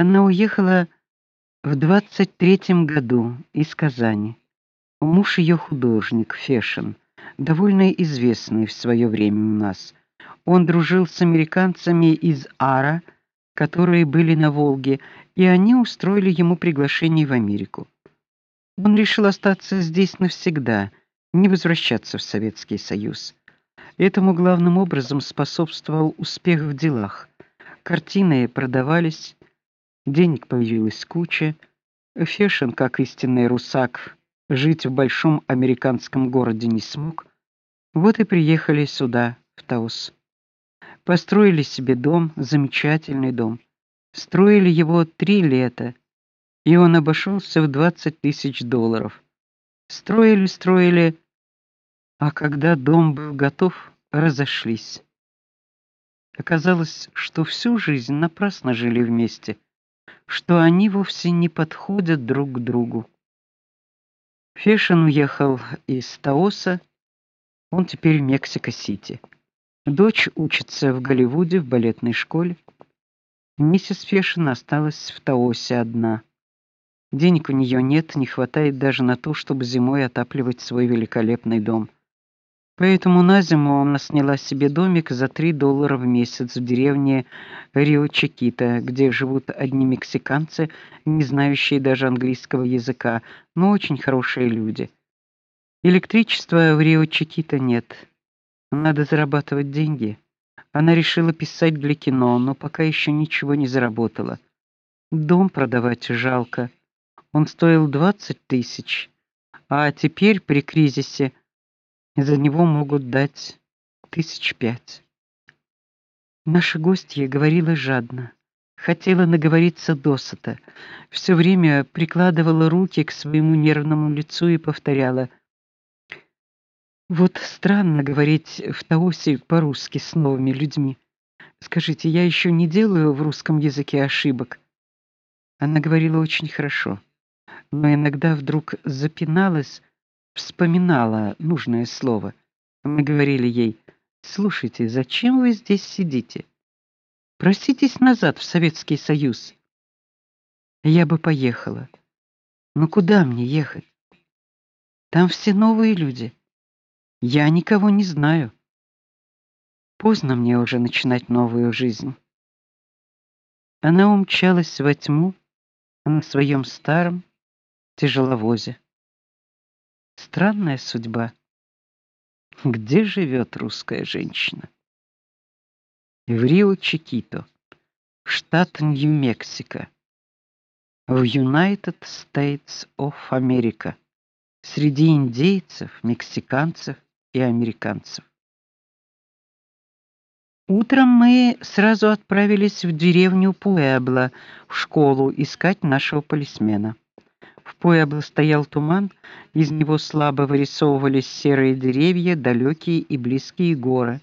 Она уехала в двадцать третьем году из Казани. Муж ее художник Фешин, довольно известный в свое время у нас. Он дружил с американцами из Ара, которые были на Волге, и они устроили ему приглашение в Америку. Он решил остаться здесь навсегда, не возвращаться в Советский Союз. Этому главным образом способствовал успех в делах. Картины продавались, денег появилась куча. Фешин, как истинный русак, жить в большом американском городе не смог. Вот и приехали сюда, в Таус. Построили себе дом, замечательный дом. Строили его три лета, и он обошелся в 20 тысяч долларов. Строили, строили, а когда дом был готов, разошлись. Оказалось, что всю жизнь напрасно жили вместе, что они вовсе не подходят друг к другу. Фешин уехал из Таоса, он теперь в Мексико-Сити. Дочь учится в Голливуде в балетной школе. Миссис Фешин осталась в Таосе одна. Денег у нее нет, не хватает даже на то, чтобы зимой отапливать свой великолепный дом. Поэтому на зиму она сняла себе домик за 3 доллара в месяц в деревне Рио-Чикита, где живут одни мексиканцы, не знающие даже английского языка, но очень хорошие люди. Электричества в Рио-Чикита нет. Надо зарабатывать деньги. Она решила писать для кино, но пока еще ничего не заработала. Дом продавать жалко. Он стоил 20 тысяч, а теперь при кризисе за него могут дать тысяч пять. Наша гостья говорила жадно, хотела наговориться досыта, все время прикладывала руки к своему нервному лицу и повторяла: "Вот странно говорить в Таосе по-русски с новыми людьми. Скажите, я еще не делаю в русском языке ошибок?" Она говорила очень хорошо, но иногда вдруг запиналась вспоминала нужное слово. Мы говорили ей: "Слушайте, зачем вы здесь сидите? Проситесь назад в Советский Союз". Я бы поехала. Но куда мне ехать? Там все новые люди. Я никого не знаю. Поздно мне уже начинать новую жизнь. Она умчалась во тьму на своем старом тяжеловозе. Странная судьба. Где живет русская женщина? В Рио-Чикито, штат Нью-Мексико, в United States of America, среди индейцев, мексиканцев и американцев. Утром мы сразу отправились в деревню Пуэбло, в школу искать нашего полисмена. В Пуэбло стоял туман, из него слабо вырисовывались серые деревья, далекие и близкие горы.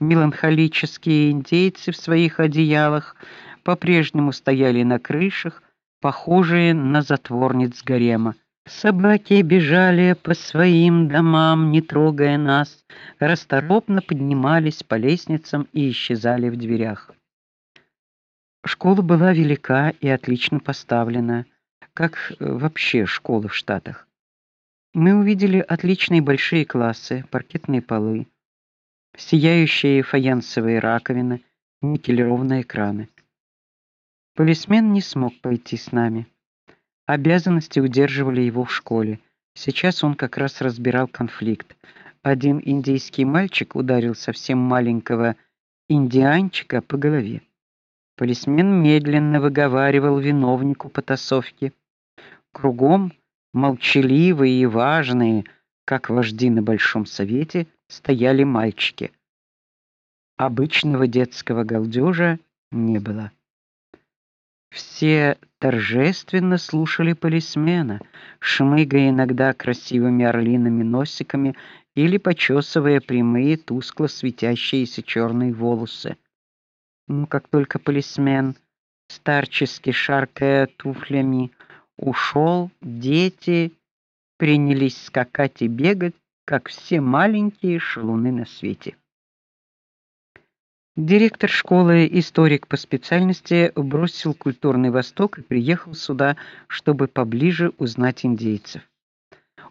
Меланхолические индейцы в своих одеялах по-прежнему стояли на крышах, похожие на затворниц гарема. Собаки бежали по своим домам, не трогая нас, расторопно поднимались по лестницам и исчезали в дверях. Школа была велика и отлично поставлена как э, вообще школы в Штатах. Мы увидели отличные большие классы, паркетные полы, сияющие фаянсовые раковины, никелированные экраны. Полисмен не смог пойти с нами. Обязанности удерживали его в школе. Сейчас он как раз разбирал конфликт. Один индийский мальчик ударил совсем маленького индианчика по голове. Полисмен медленно выговаривал виновнику потасовки: Кругом молчаливые и важные, как вожди на большом совете, стояли мальчики. Обычного детского галдёжа не было. Все торжественно слушали полисмена, шмыгая иногда красивыми орлиными носиками или почесывая прямые тускло светящиеся черные волосы. Но как только полисмен, старчески шаркая туфлями, ушел, дети принялись скакать и бегать, как все маленькие шалуны на свете. Директор школы, историк по специальности, бросил культурный Восток и приехал сюда, чтобы поближе узнать индейцев.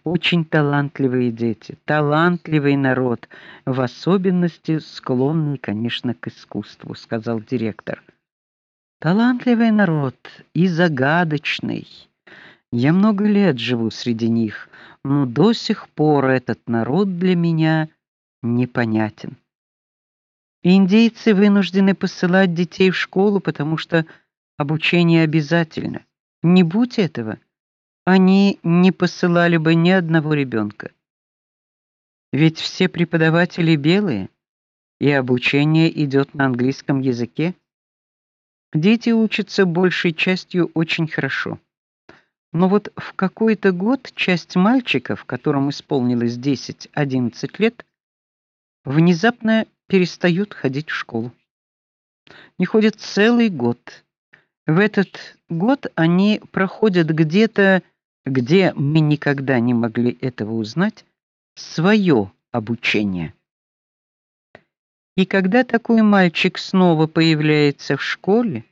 Очень талантливые дети, талантливый народ, в особенности склонный, конечно, к искусству, сказал директор. Талантливый народ и загадочный. Я много лет живу среди них, но до сих пор этот народ для меня непонятен. Индейцы вынуждены посылать детей в школу, потому что обучение обязательно. Не будь этого, они не посылали бы ни одного ребенка. Ведь все преподаватели белые, и обучение идет на английском языке. Дети учатся большей частью очень хорошо. Но вот в какой-то год часть мальчиков, которым исполнилось 10-11 лет, внезапно перестают ходить в школу. Не ходят целый год. В этот год они проходят где-то, где мы никогда не могли этого узнать, свое обучение. И когда такой мальчик снова появляется в школе,